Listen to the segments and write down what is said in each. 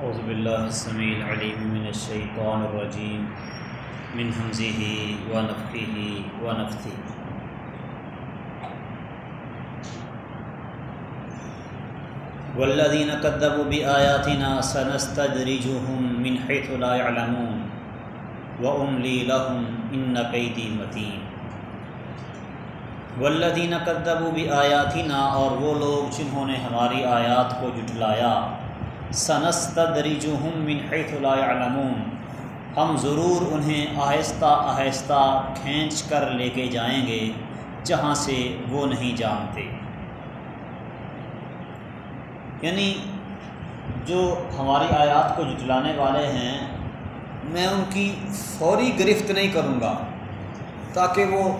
اعوذ باللہ السمیع العلیم من الشیطان الرجیم من حمزه ونفخه ونفثه. والذین كذبوا بآیاتنا سنستدرجهم من حيث لا يعلمون. واملی لهم ان قیدی متین والذین كذبوا بآیاتنا اور وہ لوگ جنہوں نے ہماری آیات کو جٹلایا سنستدرجهم من حيث لا يعلمون۔ ہم ضرور انہیں آہستہ آہستہ کھینچ کر لے کے جائیں گے، جہاں سے وہ نہیں جانتے۔ یعنی جو ہماری آیات کو جٹلانے والے ہیں، میں ان کی فوری گرفت نہیں کروں گا، تاکہ وہ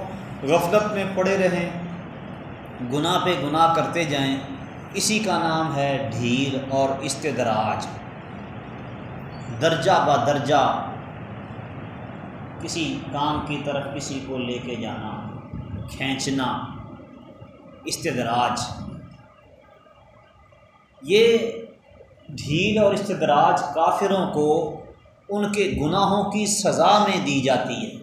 غفلت میں پڑے رہیں، گناہ پہ گناہ کرتے جائیں۔ اسی کا نام ہے ڈھیل اور استدراج۔ درجہ با درجہ کسی کام کی طرف کسی کو لے کے جانا، کھینچنا، استدراج۔ یہ ڈھیل اور استدراج کافروں کو ان کے گناہوں کی سزا میں دی جاتی ہے۔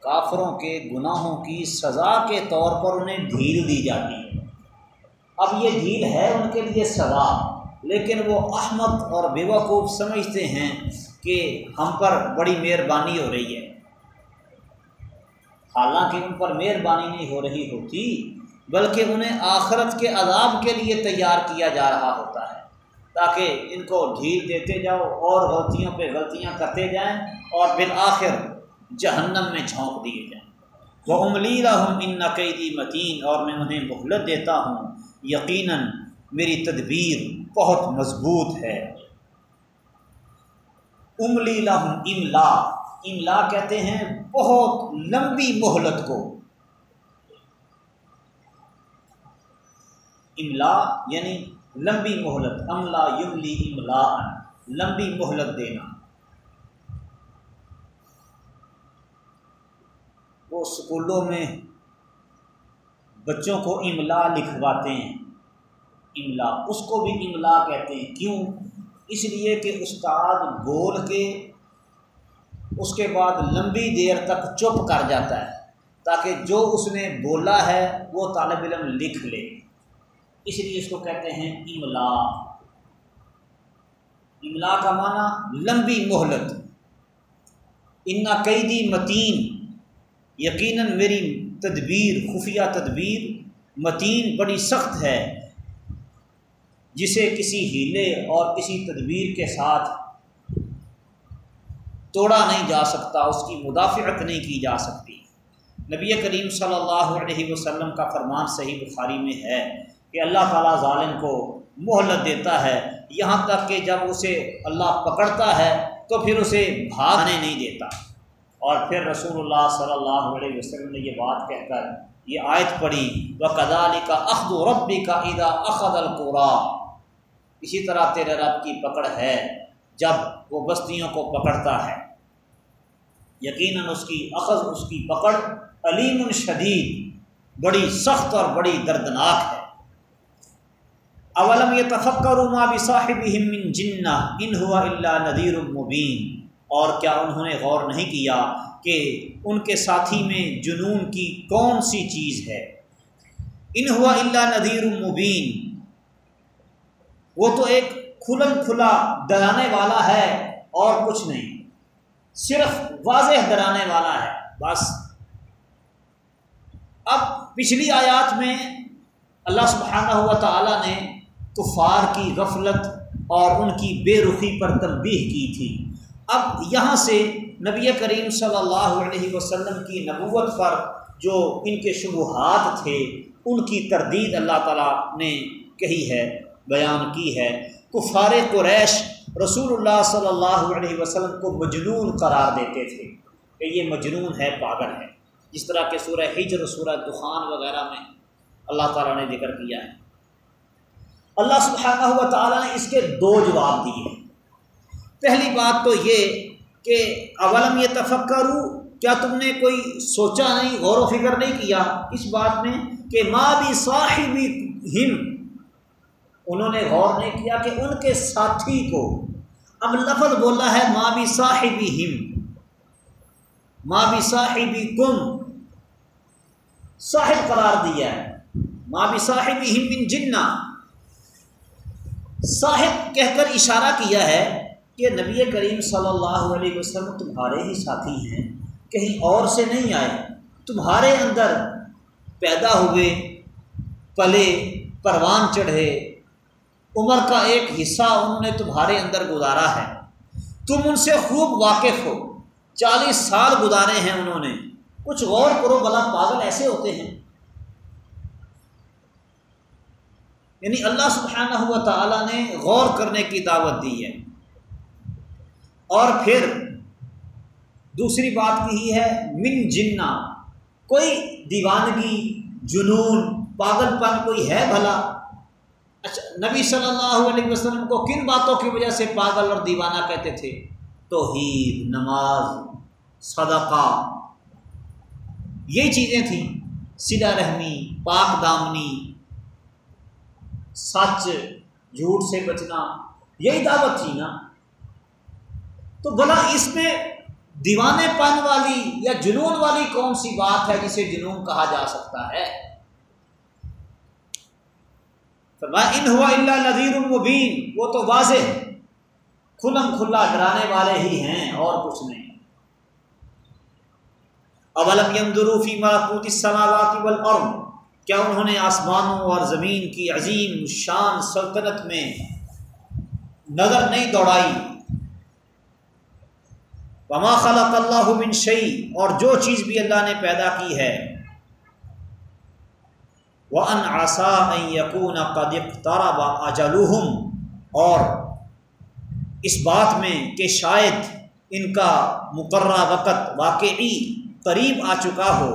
کافروں کے گناہوں کی سزا کے طور پر انہیں ڈھیل دی جاتی ہے۔ اب یہ ڈھیل ہے ان کے لیے سزا لیکن وہ احمد اور بیوقوف سمجھتے ہیں کہ ہم پر بڑی مہربانی ہو رہی ہے۔ حالانکہ ان پر مہربانی نہیں ہو رہی ہوتی، بلکہ انہیں آخرت کے عذاب کے لیے تیار کیا جا رہا ہوتا ہے۔ تاکہ ان کو ڈھیل دیتے جاؤ اور غلطیوں پہ غلطیاں کرتے جائیں اور بالآخر جہنم میں جھونک دیے جائیں۔ وہ املی ہوں ان نقیدی متین اور میں انہیں مہلت دیتا ہوں۔ یقیناً میری تدبیر بہت مضبوط ہے۔ املی لہم املا۔ املا کہتے ہیں بہت لمبی مہلت کو۔ املا یعنی لمبی مہلت۔ املا یملی املا لمبی مہلت دینا۔ وہ اسکولوں میں بچوں کو املا لکھواتے ہیں۔ املا، اس کو بھی املا کہتے ہیں۔ کیوں؟ اس لیے کہ استاد بول کے اس کے بعد لمبی دیر تک چپ کر جاتا ہے، تاکہ جو اس نے بولا ہے وہ طالب علم لکھ لے۔ اس لیے اس کو کہتے ہیں املا۔ املا کا معنی لمبی مہلت۔ ان قیدی متین، یقیناً میری تدبیر، خفیہ تدبیر متین بڑی سخت ہے۔ جسے کسی ہیلے اور کسی تدبیر کے ساتھ توڑا نہیں جا سکتا، اس کی مدافعت نہیں کی جا سکتی۔ نبی کریم صلی اللہ علیہ وسلم کا فرمان صحیح بخاری میں ہے کہ اللہ تعالیٰ ظالم کو مہلت دیتا ہے۔ یہاں تک کہ جب اسے اللہ پکڑتا ہے تو پھر اسے بھاگنے نہیں دیتا۔ اور پھر رسول اللہ صلی اللہ علیہ وسلم نے یہ بات کہہ کر یہ آیت پڑھی و کدالی کا اخد و ربی کا ادا اخد القرا اسی طرح تیرے رب کی پکڑ ہے جب وہ بستیوں کو پکڑتا ہے۔ یقیناً اس کی اخذ، اس کی پکڑ علیم شدید، بڑی سخت اور بڑی دردناک ہے۔ اولم یہ تفکر ما بصاحب من جنہ، ان ہوا اللہ ندیر المبین اور کیا انہوں نے غور نہیں کیا کہ ان کے ساتھی میں جنون کی کون سی چیز ہے؟ ان ہوا اللہ ندیر المبین وہ تو ایک کھلم کھلا ڈرانے والا ہے اور کچھ نہیں، صرف واضح ڈرانے والا ہے، بس۔ اب پچھلی آیات میں اللہ سبحانہ ہوا تعالیٰ نے کفار کی غفلت اور ان کی بے رخی پر تنبیہ کی تھی۔ اب یہاں سے نبی کریم صلی اللہ علیہ وسلم کی نبوت پر جو ان کے شبہات تھے، ان کی تردید اللہ تعالیٰ نے کہی ہے۔ بیان کی ہے۔ کفار قریش رسول اللہ صلی اللہ علیہ وسلم کو مجنون قرار دیتے تھے کہ یہ مجنون ہے، پاگل ہے۔ جس طرح کہ سورہ ہجر سورہ دخان وغیرہ میں اللہ تعالیٰ نے ذکر کیا ہے۔ اللہ سبحانہ ہوا تعالیٰ نے اس کے دو جواب دیے پہلی بات تو یہ کہ اولم یہ تفکر کیا تم نے کوئی سوچا نہیں، غور و فکر نہیں کیا؟ اس بات میں کہ ماں بھی صاحب ہم انہوں نے غور نہیں کیا کہ ان کے ساتھی کو اب لفظ بولا ہے ماں بھی صاحبی ہم ماں بھی صاحبی کم صاحب قرار دیا ہے۔ ماں بھی صاحبی ہم بن جنا صاحب کہہ کر اشارہ کیا ہے کہ نبی کریم صلی اللہ علیہ وسلم تمہارے ہی ساتھی ہیں، کہیں اور سے نہیں آئے۔ تمہارے اندر پیدا ہوئے، پلے، پروان چڑھے عمر کا ایک حصہ انہوں نے تمہارے اندر گزارا ہے۔ تم ان سے خوب واقف ہو۔ چالیس سال گزارے ہیں انہوں نے۔ کچھ غور کرو بلا پاگل ایسے ہوتے ہیں۔ یعنی اللہ سبحانہ ہوا تعالیٰ نے غور کرنے کی دعوت دی ہے۔ اور پھر دوسری بات کی ہے، من جنا کوئی دیوانگی، جنون پاگل پن کوئی ہے بھلا؟ اچھا نبی صلی اللہ علیہ وسلم کو کن باتوں کی وجہ سے پاگل اور دیوانہ کہتے تھے؟ توحید، نماز، صدقہ۔ یہ چیزیں تھیں۔ سلا رحمی، پاک دامنی، سچ، جھوٹ سے بچنا، یہی دعوت تھی نا۔ تو بلا اس میں دیوانے پن والی یا جنون والی کون سی بات ہے جسے جنون کہا جا سکتا ہے؟ ان ہوا اللہ نذیر المبین وہ تو واضح کھلم کھلا ڈرانے والے ہی ہیں اور کچھ نہیں۔ اولم یمدروفی مراکوت السماوات والارض۔ کیا انہوں نے آسمانوں اور زمین کی عظیم شان سلطنت میں نظر نہیں دوڑائی؟ وما خلق اللہ من شعی اور جو چیز بھی اللہ نے پیدا کی ہے وہ ان آسا یقون قدق تارا با اجلوہم اور اس بات میں کہ شاید ان کا مقررہ وقت واقعی قریب آ چکا ہو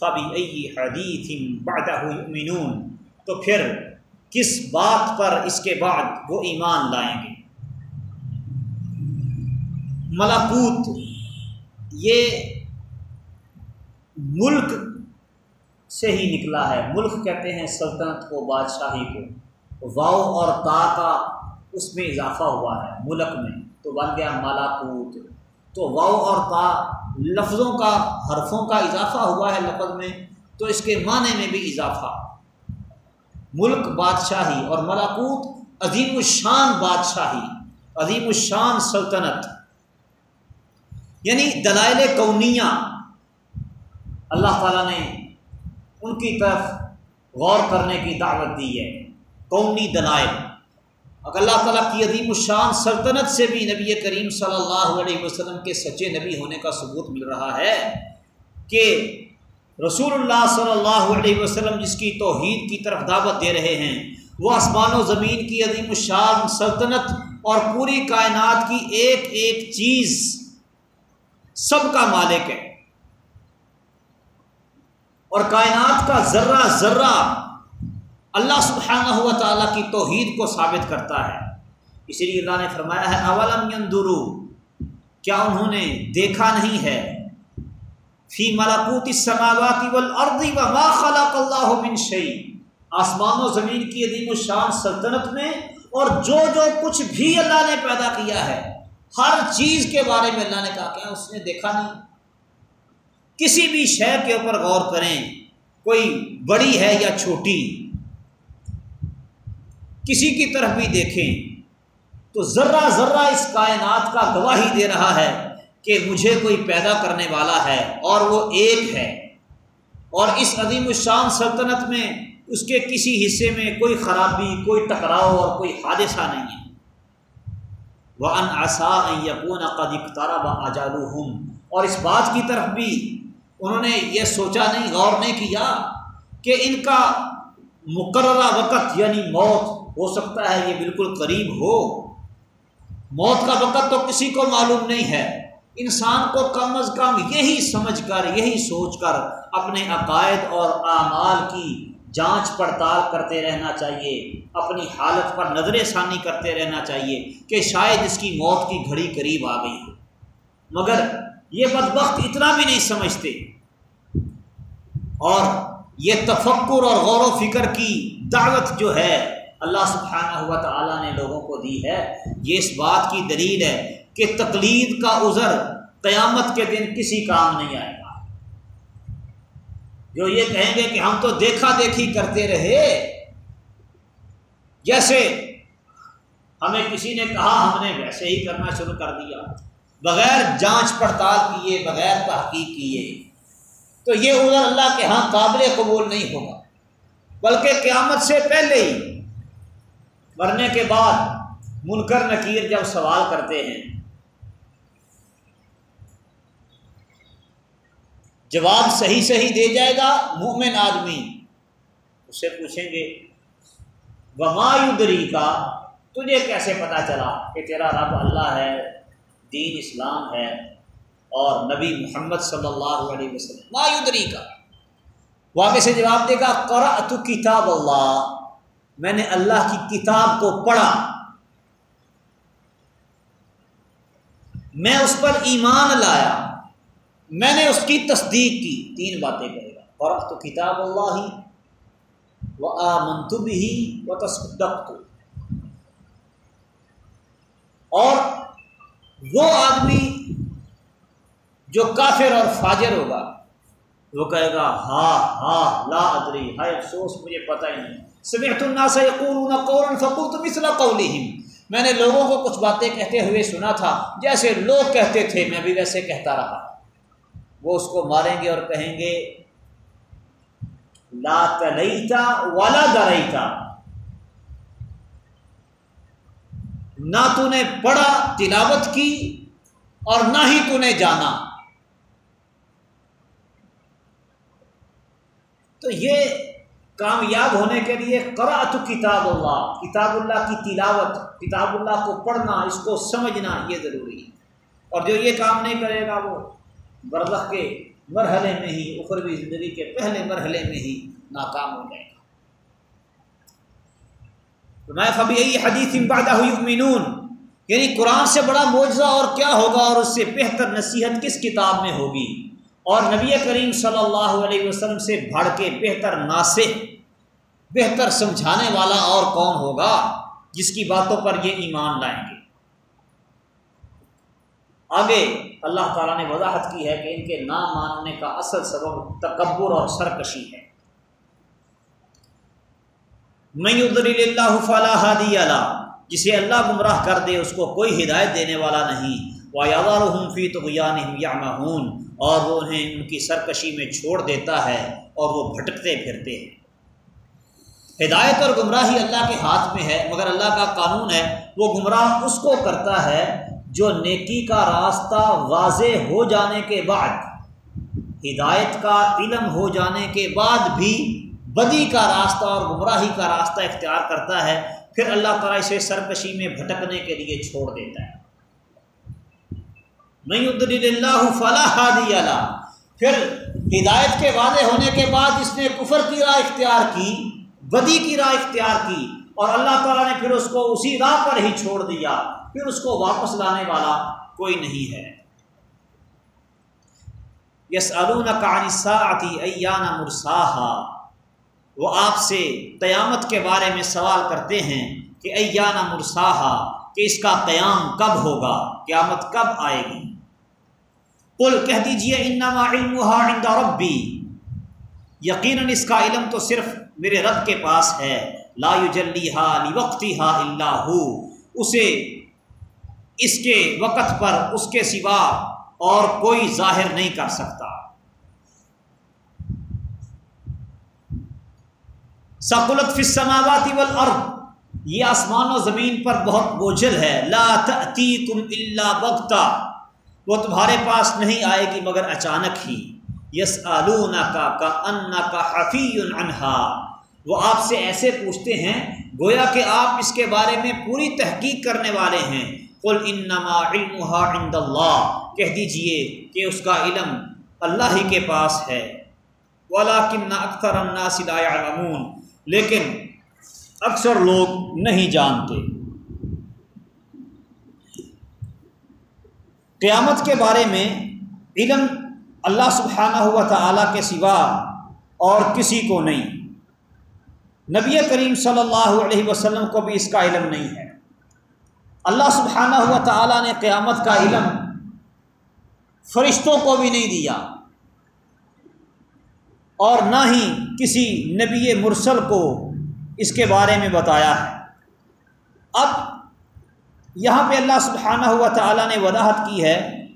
فبی ائی حدیث بادہ یؤمنون تو پھر کس بات پر اس کے بعد وہ ایمان لائیں گے؟ ملاکوت یہ ملک سے ہی نکلا ہے۔ ملک کہتے ہیں سلطنت کو، بادشاہی کو۔ واؤ اور تا کا اس میں اضافہ ہوا ہے ملک میں۔ تو بن گیا ملاکوت تو واؤ اور تا لفظوں کا، حرفوں کا اضافہ ہوا ہے لفظ میں۔ تو اس کے معنی میں بھی اضافہ۔ ملک بادشاہی اور ملاکوت عظیم الشان بادشاہی، عظیم الشان سلطنت۔ یعنی دلائل کونیاں اللہ تعالیٰ نے ان کی طرف غور کرنے کی دعوت دی ہے۔ قومی دلائل۔ اگر اللہ تعالیٰ کی عظیم الشان سلطنت سے بھی نبی کریم صلی اللہ علیہ وسلم کے سچے نبی ہونے کا ثبوت مل رہا ہے کہ رسول اللہ صلی اللہ علیہ وسلم جس کی توحید کی طرف دعوت دے رہے ہیں، وہ آسمان و زمین کی عظیم الشان، سلطنت اور پوری کائنات کی ایک ایک چیز سب کا مالک ہے۔ اور کائنات کا ذرہ ذرہ اللہ سبحانہ ہوا تعالیٰ کی توحید کو ثابت کرتا ہے۔ اسی لیے اللہ نے فرمایا ہے، اولم یندرو کیا انہوں نے دیکھا نہیں ہے؟ فی ملاکوت السماوات والارض وما خلق اللہ من شیء۔ آسمان و زمین کی عظیم الشان سلطنت میں اور جو جو کچھ بھی اللہ نے پیدا کیا ہے، ہر چیز کے بارے میں اللہ نے کہا، کیا اس نے دیکھا نہیں؟ کسی بھی شہر کے اوپر غور کریں، کوئی بڑی ہے یا چھوٹی، کسی کی طرف بھی دیکھیں تو ذرہ ذرہ اس کائنات کا گواہی دے رہا ہے کہ مجھے کوئی پیدا کرنے والا ہے اور وہ ایک ہے۔ اور اس عظیم الشان سلطنت میں، اس کے کسی حصے میں کوئی خرابی، کوئی ٹکراؤ اور کوئی حادثہ نہیں ہے۔ وہ ان آسا یقون قدیق تارا با آجالو ہوں اور اس بات کی طرف بھی انہوں نے یہ سوچا نہیں، غور نہیں کیا کہ ان کا مقررہ وقت یعنی موت ہو سکتا ہے، یہ بالکل قریب ہو۔ موت کا وقت تو کسی کو معلوم نہیں ہے۔ انسان کو کم از کم یہی سمجھ کر، یہی سوچ کر اپنے عقائد اور اعمال کی جانچ پڑتال کرتے رہنا چاہیے۔ اپنی حالت پر نظر ثانی کرتے رہنا چاہیے کہ شاید اس کی موت کی گھڑی قریب آ گئی ہو۔ مگر یہ بدبخت اتنا بھی نہیں سمجھتے۔ اور یہ تفکر اور غور و فکر کی دعوت جو ہے اللہ سبحانہ ہوا تعالیٰ نے لوگوں کو دی ہے، یہ اس بات کی دلیل ہے کہ تقلید کا عذر قیامت کے دن کسی کام نہیں آئے گا۔ جو یہ کہیں گے کہ ہم تو دیکھا دیکھی کرتے رہے، جیسے ہمیں کسی نے کہا ہم نے ویسے ہی کرنا شروع کر دیا۔ بغیر جانچ پڑتال کیے، بغیر تحقیق کیے۔ تو یہ عذر اللہ کے ہاں قابل قبول نہیں ہوگا۔ بلکہ قیامت سے پہلے ہی۔ مرنے کے بعد منکر نکیر جب سوال کرتے ہیں۔ جواب صحیح صحیح دے جائے گا مومن آدمی۔ اس سے پوچھیں گے ومایودری کا تجھے کیسے پتا چلا کہ تیرا رب اللہ ہے؟ دین اسلام ہے اور نبی محمد صلی اللہ علیہ وسلم مایودری کا۔ واقع سے جواب دے گا کرا تو کتاب اللہ۔ میں نے اللہ کی کتاب کو پڑھا۔ میں اس پر ایمان لایا۔ میں نے اس کی تصدیق کی۔ تین باتیں کہے گا۔ اور تو کتاب اللہ ہی وہ آ منتب ہی و تصدق اور وہ آدمی جو کافر اور فاجر ہوگا، وہ کہے گا ہاں ہاں لا ادری، ہائے افسوس، مجھے پتہ ہی نہیں۔ سمعت الناس يقولون قولا فقلت مثل قولهم۔ میں نے لوگوں کو کچھ باتیں کہتے ہوئے سنا تھا، جیسے لوگ کہتے تھے، میں بھی ویسے کہتا رہا۔ وہ اس کو ماریں گے اور کہیں گے، لا تلیتا ولا دریتا۔ نہ تو نے پڑھا، تلاوت کی اور نہ ہی تو نے جانا۔ تو یہ کامیاب ہونے کے لیے قرأت کتاب اللہ کتاب اللہ کی تلاوت، کتاب اللہ کو پڑھنا، اس کو سمجھنا یہ ضروری ہے۔ اور جو یہ کام نہیں کرے گا وہ برزخ کے مرحلے میں ہی، اخروی زندگی کے پہلے مرحلے میں ہی ناکام ہو جائے گا۔ میں فبی یہی حدیث امبادہ ہوئی امینون یعنی قرآن سے بڑا معجزہ اور کیا ہوگا اور اس سے بہتر نصیحت کس کتاب میں ہوگی؟ اور نبی کریم صلی اللہ علیہ وسلم سے بڑھ کے بہتر ناصح، بہتر سمجھانے والا اور کون ہوگا؟ جس کی باتوں پر یہ ایمان لائیں گے۔ آگے اللہ تعالیٰ نے وضاحت کی ہے کہ ان کے نام ماننے کا اصل سبب تکبر اور سرکشی ہے۔ میں اللہ فلاح اللہ جسے اللہ گمراہ کر دے، اس کو کوئی ہدایت دینے والا نہیں۔ فی تو اور وہ انہیں ان کی سرکشی میں چھوڑ دیتا ہے اور وہ بھٹکتے پھرتے ہیں۔ ہدایت اور گمراہی اللہ کے ہاتھ میں ہے، مگر اللہ کا قانون ہے۔ وہ گمراہ اس کو کرتا ہے جو نیکی کا راستہ واضح ہو جانے کے بعد، ہدایت کا علم ہو جانے کے بعد بھی بدی کا راستہ اور گمراہی کا راستہ اختیار کرتا ہے، پھر اللہ تعالیٰ اسے سرکشی میں بھٹکنے کے لیے چھوڑ دیتا ہے۔ میں اللہ فلاح اللہ پھر ہدایت کے وعدے ہونے کے بعد اس نے کفر کی راہ اختیار کی، بدی کی راہ اختیار کی اور اللہ تعالیٰ نے پھر اس کو اسی راہ پر ہی چھوڑ دیا۔ پھر اس کو واپس لانے والا کوئی نہیں ہے۔ یس الساعتی ایان مرساہا۔ وہ آپ سے قیامت کے بارے میں سوال کرتے ہیں کہ ایان مرساہا، کہ اس کا قیام کب ہوگا، قیامت کب آئے گی؟ قل، کہہ دیجیے انما علمها عند ربی۔ یقیناً اس کا علم تو صرف میرے رب کے پاس ہے۔ لا يجلیها لوقتها الا هو اسے، اس کے وقت پر، اس کے سوا اور کوئی ظاہر نہیں کر سکتا۔ سقلت فی السماوات والارض۔ یہ آسمان و زمین پر بہت بوجھل ہے۔ لا تأتیکم الا بغتہ وہ تمہارے پاس نہیں آئے گی مگر اچانک ہی۔ یس آلون کا کا ان کا حفیع انہا وہ آپ سے ایسے پوچھتے ہیں، گویا کہ آپ اس کے بارے میں پوری تحقیق کرنے والے ہیں۔ قل انما علمها عند اللہ۔ کہہ دیجیے کہ اس کا علم اللہ ہی کے پاس ہے۔ ولاکن اکثر الناس لا يعلمون لیکن اکثر لوگ نہیں جانتے۔ قیامت کے بارے میں علم اللہ سبحانہ ہوا تعالیٰ کے سوا اور کسی کو نہیں۔ نبی کریم صلی اللہ علیہ وسلم کو بھی اس کا علم نہیں ہے۔ اللہ سبحانہ ہوا تعالیٰ نے قیامت کا علم فرشتوں کو بھی نہیں دیا۔ اور نہ ہی کسی نبی مرسل کو اس کے بارے میں بتایا ہے۔ اب یہاں پہ اللہ سبحانہ ہوا تعالیٰ نے وضاحت کی ہے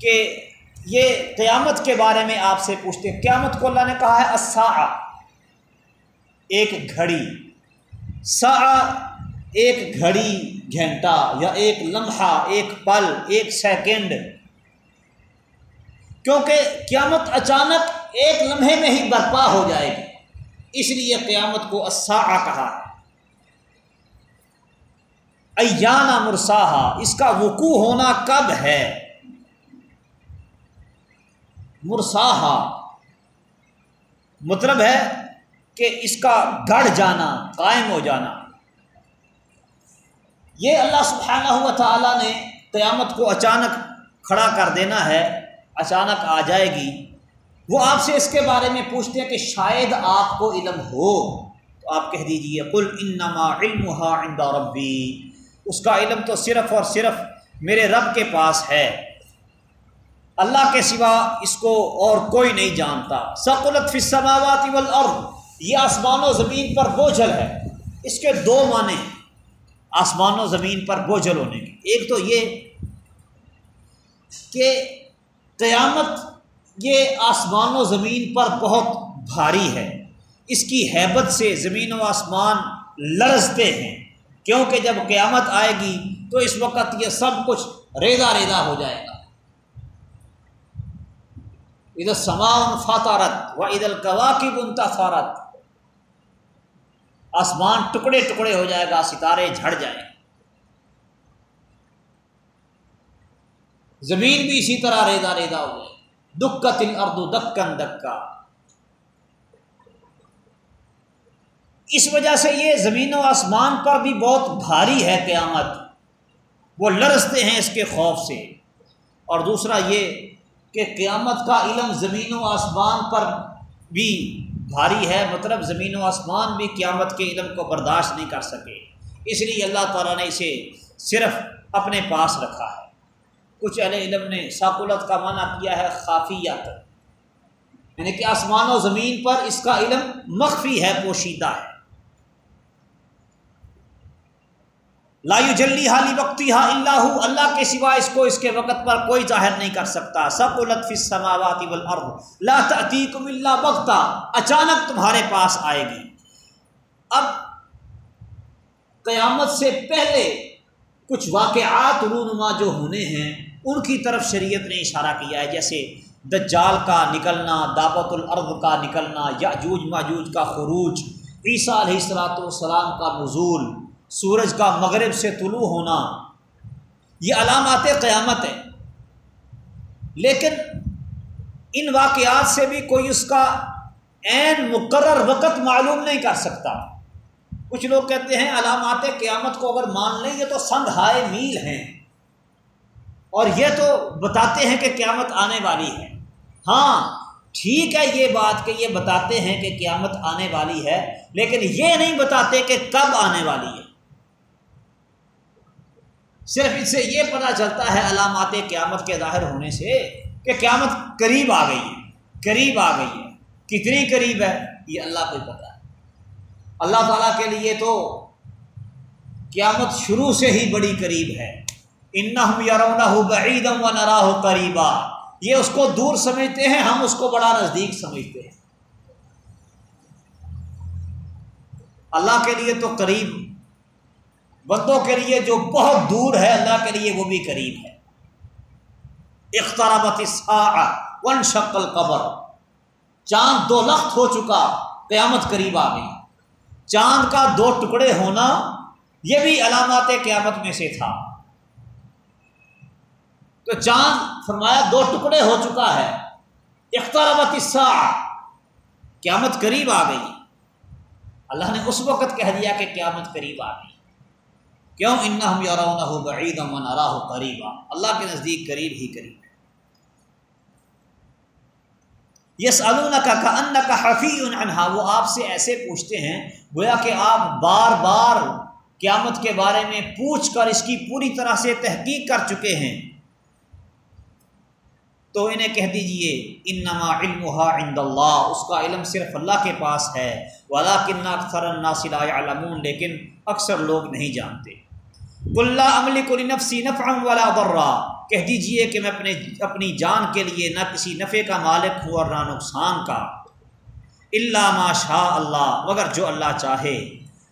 کہ یہ قیامت کے بارے میں آپ سے پوچھتے ہیں۔ قیامت کو اللہ نے کہا ہے اسا ایک گھڑی۔ سا ایک گھڑی، گھنٹہ یا ایک لمحہ، ایک پل، ایک سیکنڈ۔ کیونکہ قیامت اچانک ایک لمحے میں ہی برپا ہو جائے گی۔ اس لیے قیامت کو اسا کہا۔ ہے ایانا مرساہا، اس کا وقوع ہونا کب ہے؟ مرساہا۔ مطلب ہے کہ اس کا گڑھ جانا، قائم ہو جانا۔ یہ اللہ سبحانہ ہوا تعالیٰ نے قیامت کو اچانک کھڑا کر دینا ہے۔ اچانک آ جائے گی۔ وہ آپ سے اس کے بارے میں پوچھتے ہیں کہ شاید آپ کو علم ہو۔ تو آپ کہہ دیجیے کل انما علم عند ربی۔ اس کا علم تو صرف اور صرف میرے رب کے پاس ہے۔ اللہ کے سوا اس کو اور کوئی نہیں جانتا۔ سقلت فی السماوات والارض۔ یہ آسمان و زمین پر بوجھل ہے۔ اس کے دو معنی آسمان و زمین پر بوجھل ہونے کے۔ ایک تو یہ کہ قیامت یہ آسمان و زمین پر بہت بھاری ہے۔ اس کی حیبت سے زمین و آسمان لرزتے ہیں۔ کیونکہ جب قیامت آئے گی تو اس وقت یہ سب کچھ ریزا ریزا ہو جائے گا۔ ادھر سمان فاتارت و عید القوا کی بنتا فارت آسمان ٹکڑے ٹکڑے ہو جائے گا، ستارے جھڑ جائیں۔ زمین بھی اسی طرح ریزا ریزا ہو جائے دکھ تل اردو دکن دکا اس وجہ سے یہ زمین و آسمان پر بھی بہت بھاری ہے قیامت وہ لرزتے ہیں اس کے خوف سے اور دوسرا یہ کہ قیامت کا علم زمین و آسمان پر بھی بھاری ہے مطلب زمین و آسمان بھی قیامت کے علم کو برداشت نہیں کر سکے۔ اس لیے اللہ تعالیٰ نے اسے صرف اپنے پاس رکھا ہے۔ کچھ اہل علم نے ثاقلت کا معنی کیا ہے خافیت۔ یعنی کہ آسمان و زمین پر اس کا علم مخفی ہے، پوشیدہ ہے۔ لا جلی حالی وقتی ہا اللہ اللہ کے سوا اس کو اس کے وقت پر کوئی ظاہر نہیں کر سکتا۔ سب لطفی سماوات لا تعتیکم اللہ وقتا اچانک تمہارے پاس آئے گی۔ اب قیامت سے پہلے کچھ واقعات رونما جو ہونے ہیں، ان کی طرف شریعت نے اشارہ کیا ہے، جیسے دجال کا نکلنا، دعوت الارض کا نکلنا یا جوج ماجوج کا خروج، عیسیٰ علیہ السلاۃ والسلام کا نزول، سورج کا مغرب سے طلوع ہونا، یہ علامات قیامت ہے لیکن ان واقعات سے بھی کوئی اس کا عین مقرر وقت معلوم نہیں کر سکتا۔ کچھ لوگ کہتے ہیں، علامات قیامت کو اگر مان لیں، یہ تو سنگ ہائے میل ہیں۔ اور یہ تو بتاتے ہیں کہ قیامت آنے والی ہے۔ ہاں ٹھیک ہے یہ بات کہ یہ بتاتے ہیں کہ قیامت آنے والی ہے، لیکن یہ نہیں بتاتے کہ کب آنے والی ہے۔ صرف اس سے یہ پتہ چلتا ہے علامات قیامت کے ظاہر ہونے سے کہ قیامت قریب آ گئی ہے، قریب آ گئی ہے۔ کتنی قریب ہے، یہ اللہ کو پتہ ہے۔ اللہ تعالیٰ کے لیے تو قیامت شروع سے ہی بڑی قریب ہے۔ انہم یرونا ہو بعیدم و نرا ہو قریبا یہ اس کو دور سمجھتے ہیں، ہم اس کو بڑا نزدیک سمجھتے ہیں۔ اللہ کے لیے تو قریب، بندوں کے لیے جو بہت دور ہے، اللہ کے لیے وہ بھی قریب ہے۔ اخترابت ون شکل قبر چاند دو لخت ہو چکا، قیامت قریب آ گئی۔ چاند کا دو ٹکڑے ہونا یہ بھی علامات قیامت میں سے تھا۔ تو چاند فرمایا دو ٹکڑے ہو چکا ہے۔ اخترابت قیامت قریب آ گئی۔ اللہ نے اس وقت کہہ دیا کہ قیامت قریب آ گئی۔ کیوں؟ ان ہم یار ہو بعید امن ارا قریبا۔ اللہ کے نزدیک قریب ہی قریب ہے یس کا کا ان کا حفیع انہا وہ آپ سے ایسے پوچھتے ہیں، گویا کہ آپ بار بار قیامت کے بارے میں پوچھ کر اس کی پوری طرح سے تحقیق کر چکے ہیں۔ تو انہیں کہہ دیجیے، انما علمها عند اللہ، اس کا علم صرف اللہ کے پاس ہے ولاکن اکثر الناس لا يعلمون، لیکن اکثر لوگ نہیں جانتے۔ کل املک لنفسی نفعا ولا ضرا۔ کہہ دیجیے کہ میں اپنے اپنی جان کے لیے نہ کسی نفع کا مالک ہوں اور نہ نقصان کا۔ الا ما شاء اللہ مگر جو اللہ چاہے۔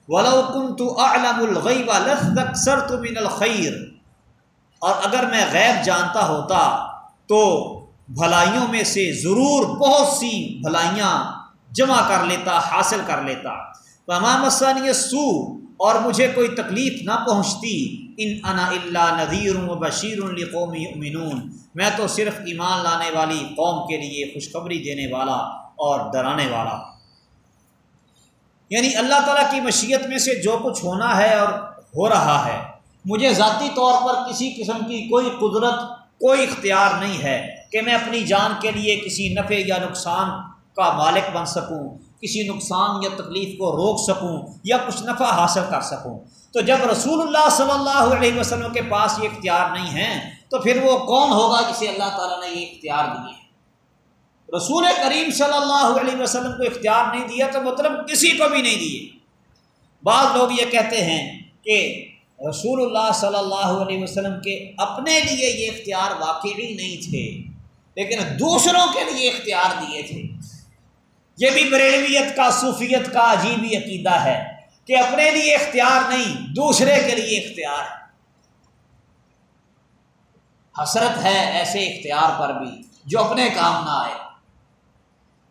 ولو كنت اعلم الغیب لاستكثرت من الخير۔ اور اگر میں غیب جانتا ہوتا، تو بھلائیوں میں سے ضرور بہت سی بھلائیاں جمع کر لیتا، حاصل کر لیتا۔ امام ثانی سو اور مجھے کوئی تکلیف نہ پہنچتی۔ ان انا اللہ نذیر و بشیر القومی امنون میں تو صرف ایمان لانے والی قوم کے لیے خوشخبری دینے والا اور ڈرانے والا۔ یعنی اللہ تعالیٰ کی مشیت میں سے جو کچھ ہونا ہے اور ہو رہا ہے، مجھے ذاتی طور پر کسی قسم کی کوئی قدرت، کوئی اختیار نہیں ہے کہ میں اپنی جان کے لیے کسی نفع یا نقصان کا مالک بن سکوں۔ کسی نقصان یا تکلیف کو روک سکوں یا کچھ نفع حاصل کر سکوں۔ تو جب رسول اللہ صلی اللہ علیہ وسلم کے پاس یہ اختیار نہیں ہے تو پھر وہ کون ہوگا جسے اللہ تعالیٰ نے یہ اختیار دیے؟ رسول کریم صلی اللہ علیہ وسلم کو اختیار نہیں دیا تو مطلب کسی کو بھی نہیں دیے۔ بعض لوگ یہ کہتے ہیں کہ رسول اللہ صلی اللہ علیہ وسلم کے اپنے لیے یہ اختیار واقعی نہیں تھے، لیکن دوسروں کے لیے اختیار دیے تھے۔ یہ بھی بریلویت کا، صوفیت کا عجیبی عقیدہ ہے کہ اپنے لیے اختیار نہیں، دوسرے کے لیے اختیار ہے۔ حسرت ہے ایسے اختیار پر بھی جو اپنے کام نہ آئے۔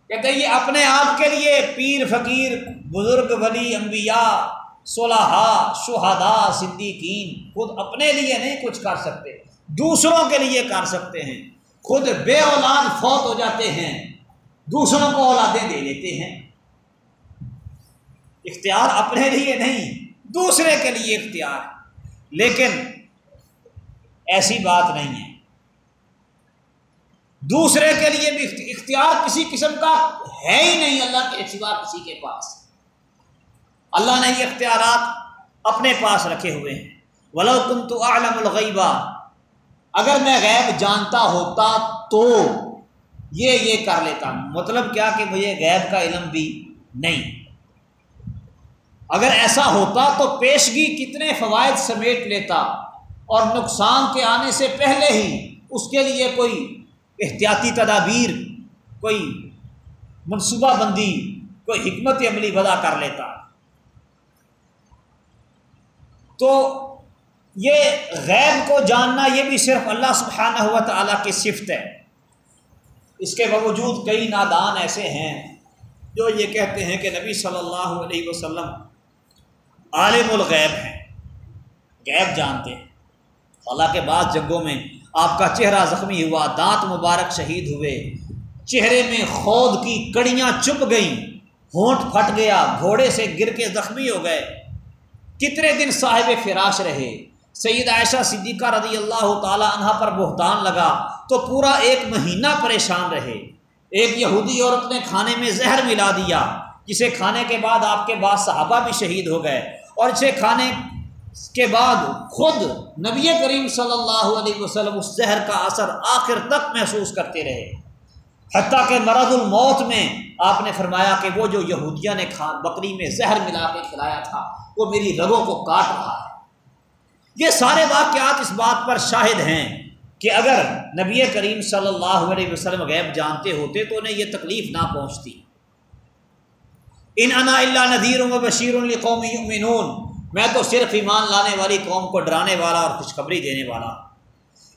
کہتے یہ اپنے آپ کے لیے پیر، فقیر، بزرگ، ولی، انبیاء صلاحہ شہدا صدیقین خود اپنے لیے نہیں کچھ کر سکتے، دوسروں کے لیے کر سکتے ہیں۔ خود بے اولاد فوت ہو جاتے ہیں۔ دوسروں کو اولادیں دے لیتے ہیں۔ اختیار اپنے لیے نہیں، دوسرے کے لیے اختیار۔ لیکن ایسی بات نہیں ہے۔ دوسرے کے لیے بھی اختیار کسی قسم کا ہے ہی نہیں اللہ کے سوا کسی کے پاس۔ اللہ نے یہ اختیارات اپنے پاس رکھے ہوئے ہیں۔ ولو تم تو عالم الغیبہ اگر میں غیب جانتا ہوتا تو یہ یہ کر لیتا مطلب کیا کہ مجھے غیب کا علم بھی نہیں۔ اگر ایسا ہوتا تو پیشگی کتنے فوائد سمیٹ لیتا اور نقصان کے آنے سے پہلے ہی اس کے لیے کوئی احتیاطی تدابیر، کوئی منصوبہ بندی، کوئی حکمت عملی ودا کر لیتا۔ تو یہ غیب کو جاننا یہ بھی صرف اللہ سبحانہ ہوا تعالیٰ کی صفت ہے۔ اس کے باوجود کئی نادان ایسے ہیں جو یہ کہتے ہیں کہ نبی صلی اللہ علیہ وسلم عالم الغیب ہیں، غیب جانتے ہیں۔ اللہ کے بعد جنگوں میں آپ کا چہرہ زخمی ہوا، دانت مبارک شہید ہوئے، چہرے میں خود کی کڑیاں چپ گئیں، ہونٹ پھٹ گیا، گھوڑے سے گر کے زخمی ہو گئے۔ کتنے دن صاحب فراش رہے سید عائشہ صدیقہ رضی اللہ تعالیٰ عنہ پر بہتان لگا تو پورا ایک مہینہ پریشان رہے۔ ایک یہودی عورت نے کھانے میں زہر ملا دیا، جسے کھانے کے بعد آپ کے بعد صحابہ بھی شہید ہو گئے اور اسے کھانے کے بعد خود نبی کریم صلی اللہ علیہ وسلم اس زہر کا اثر آخر تک محسوس کرتے رہے۔ حتیٰ کہ مرض الموت میں آپ نے فرمایا کہ وہ جو یہودیہ نے کھان بکری میں زہر ملا کے کھلایا تھا، وہ میری رگوں کو کاٹ رہا ہے۔ یہ سارے واقعات اس بات پر شاہد ہیں کہ اگر نبی کریم صلی اللہ علیہ وسلم غیب جانتے ہوتے تو انہیں یہ تکلیف نہ پہنچتی۔ ان انا اللہ ندیر و بشیر القومی یؤمنون، میں تو صرف ایمان لانے والی قوم کو ڈرانے والا اور خوشخبری دینے والا۔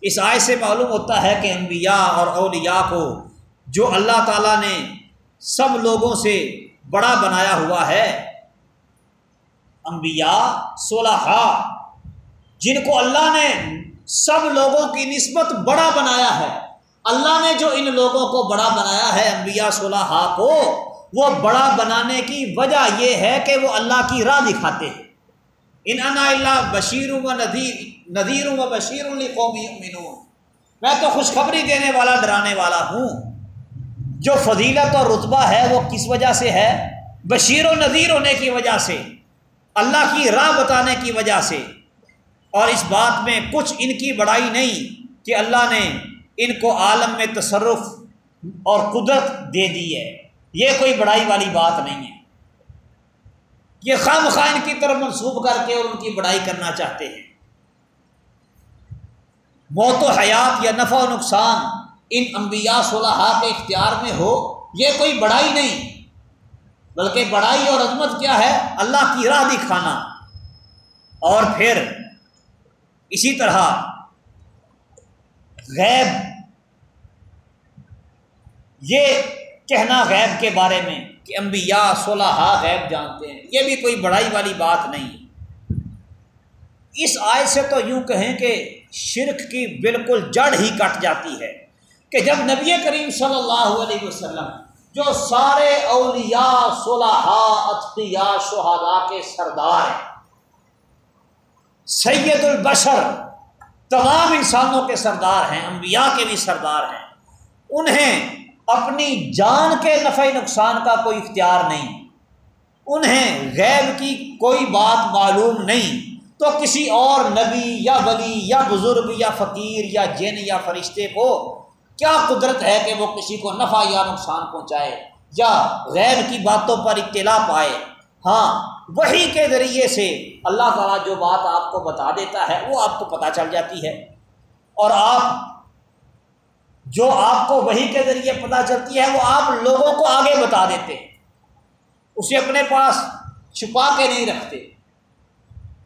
اس آئے سے معلوم ہوتا ہے کہ انبیاء اور اولیاء کو جو اللہ تعالیٰ نے سب لوگوں سے بڑا بنایا ہوا ہے، انبیاء صلحاء جن کو اللہ نے سب لوگوں کی نسبت بڑا بنایا ہے، اللہ نے جو ان لوگوں کو بڑا بنایا ہے، انبیاء صلحاء کو، وہ بڑا بنانے کی وجہ یہ ہے کہ وہ اللہ کی راہ دکھاتے ہیں۔ ان انا اللہ بشیر و ندیر ندیر و بشیر القومی میں تو خوشخبری دینے والا، ڈرانے والا ہوں۔ جو فضیلت اور رتبہ ہے وہ کس وجہ سے ہے؟ بشیر و نذیر ہونے کی وجہ سے، اللہ کی راہ بتانے کی وجہ سے۔ اور اس بات میں کچھ ان کی بڑائی نہیں کہ اللہ نے ان کو عالم میں تصرف اور قدرت دے دی ہے۔ یہ کوئی بڑائی والی بات نہیں ہے۔ یہ خام خان کی طرف منسوخ کر کے اور ان کی بڑائی کرنا چاہتے ہیں۔ موت و حیات یا نفع و نقصان ان انبیاء صلاح کے اختیار میں ہو، یہ کوئی بڑائی نہیں۔ بلکہ بڑائی اور عظمت کیا ہے؟ اللہ کی راہ دکھانا۔ اور پھر اسی طرح غیب، یہ کہنا غیب کے بارے میں کہ انبیاء صلاح غیب جانتے ہیں، یہ بھی کوئی بڑائی والی بات نہیں۔ اس آئے سے تو یوں کہیں کہ شرک کی بالکل جڑ ہی کٹ جاتی ہے کہ جب نبی کریم صلی اللہ علیہ وسلم جو سارے اولیاء صلاحہ اطفیاء، شہداء کے سردار ہیں سید البشر تمام انسانوں کے سردار ہیں، انبیاء کے بھی سردار ہیں۔ انہیں اپنی جان کے نفع نقصان کا کوئی اختیار نہیں۔ انہیں غیب کی کوئی بات معلوم نہیں۔ تو کسی اور نبی یا ولی یا بزرگ یا فقیر یا جن یا فرشتے کو کیا قدرت ہے کہ وہ کسی کو نفع یا نقصان پہنچائے یا غیر کی باتوں پر اطلاع پائے؟ ہاں وہی کے ذریعے سے اللہ تعالیٰ جو بات آپ کو بتا دیتا ہے، وہ آپ کو پتہ چل جاتی ہے۔ اور آپ، جو آپ کو وہی کے ذریعے پتہ چلتی ہے، وہ آپ لوگوں کو آگے بتا دیتے اسے اپنے پاس چھپا کے نہیں رکھتے۔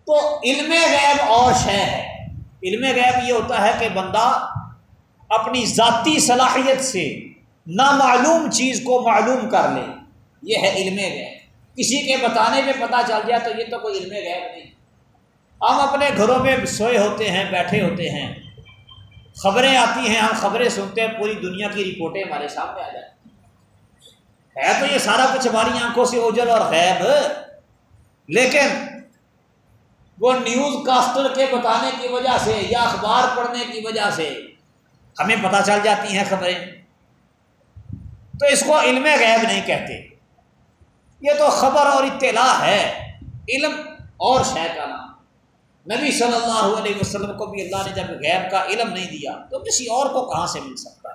تو علم غیب اور شے ہے۔ علم غیب یہ ہوتا ہے کہ بندہ اپنی ذاتی صلاحیت سے نامعلوم چیز کو معلوم کر لے۔ یہ ہے علم غیب۔ کسی کے بتانے میں پتہ چل جائے تو یہ تو کوئی علم غیب نہیں۔ ہم اپنے گھروں میں سوئے ہوتے ہیں، بیٹھے ہوتے ہیں۔ خبریں آتی ہیں، ہم خبریں سنتے ہیں، پوری دنیا کی رپورٹیں ہمارے سامنے آ جاتی ہے تو یہ سارا کچھ ہماری آنکھوں سے اوجل اور غیب۔ لیکن وہ نیوز کاسٹر کے بتانے کی وجہ سے یا اخبار پڑھنے کی وجہ سے ہمیں پتہ چل جاتی ہیں خبریں۔ تو اس کو علم غیب نہیں کہتے۔ یہ تو خبر اور اطلاع ہے۔ علم اور شے کا نام۔ نبی صلی اللہ علیہ وسلم کو بھی اللہ نے جب غیب کا علم نہیں دیا تو کسی اور کو کہاں سے مل سکتا؟